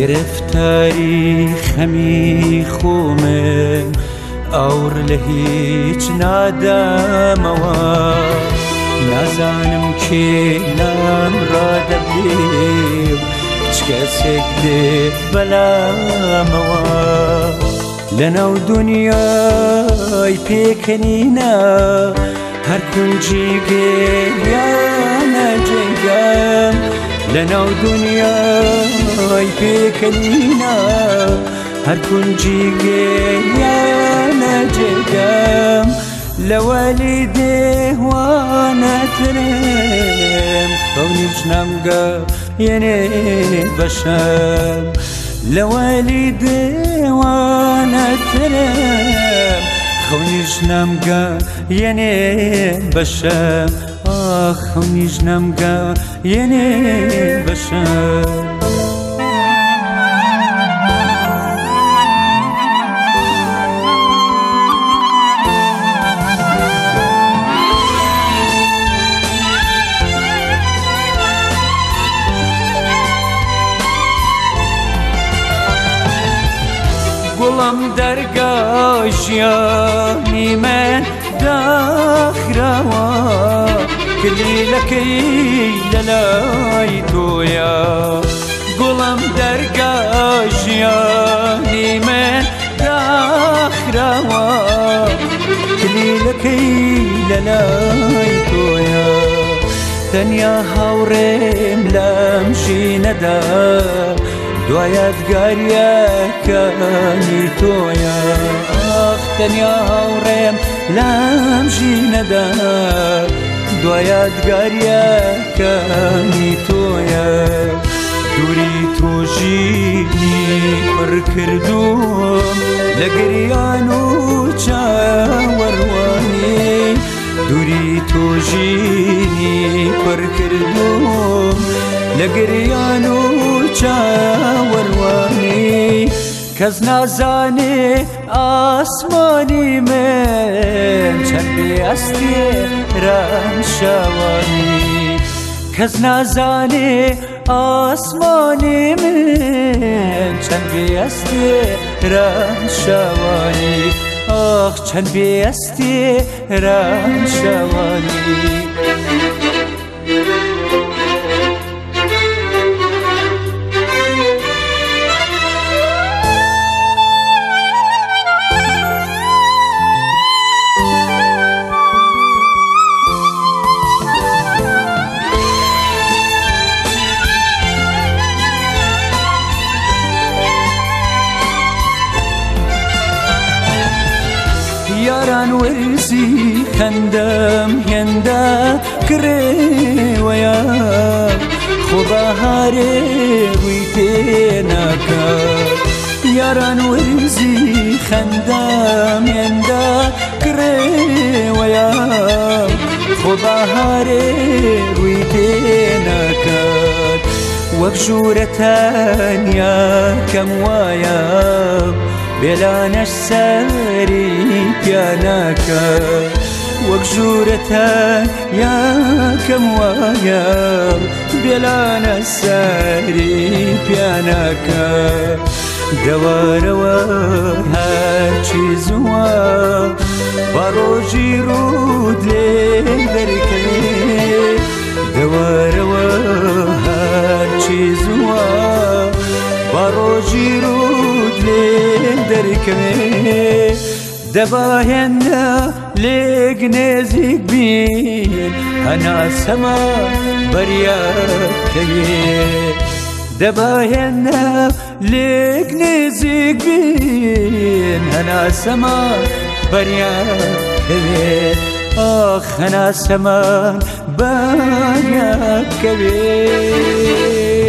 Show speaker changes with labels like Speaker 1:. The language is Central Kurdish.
Speaker 1: گرفتاری خمی خومه اور لهیچ و نزانم که نام را دبیم چکسک ده دنیا لنو دنیای نه هر کنجی یا جنگم لەناو دنیای پێکەنینا يا کونجی گێیانە وانا لەوەلی دێوانەترم بەونیش نامگە بشام بەشەم وانا دێوانەترم خەونیش نامگە یەنێ بشام خەڵنیش نەمگە یێنێ بەشە. گوڵم دەرگا ژیانی من داخراوە کلیلەکەی لەلای تۆیە گوڵم دەرگا ژیانی من داخراوە کلیلەکەی لەلای تۆیە تەنیا هاوڕێم لەم ژینەدا دوایەتگاریەکەنی تۆیە ئاختەنیا هاوڕێم لەم ژینەدا دوایەتگەریەکانی تۆیە دووری تۆژینی پڕ کردوم لە گریان و چاوەڕوانی دووری تۆژینی پڕ کردوم لە گریان و چاوەڕوانی کەس نازانێ ئاسمانی من چەندێ ئەستێ بهرم شوانی کس نزانه آسمانی من چند بیستی رم شوانی آخ چند بیستی رم شوانی عن ورسي خندم هندا كري ويا خدا هاري ويتيناكا ياران ورزي خندم يندا كري ويا خدا هاري ويتيناكا وبجورتان يا كم ويا بێلانەش سەری پیانەکە وەک ژوورەتە یاکەم وایە بێلانە سەری پیانەکە دەوارەوە هەرچی زووە بە ڕۆژی ڕوو دێ دەریکەێ دەوارە دبا دباهنا ليك نازك بين أنا السما برياك دباهنا ليك نازك بين أنا السما برياك آخ أنا السما برياك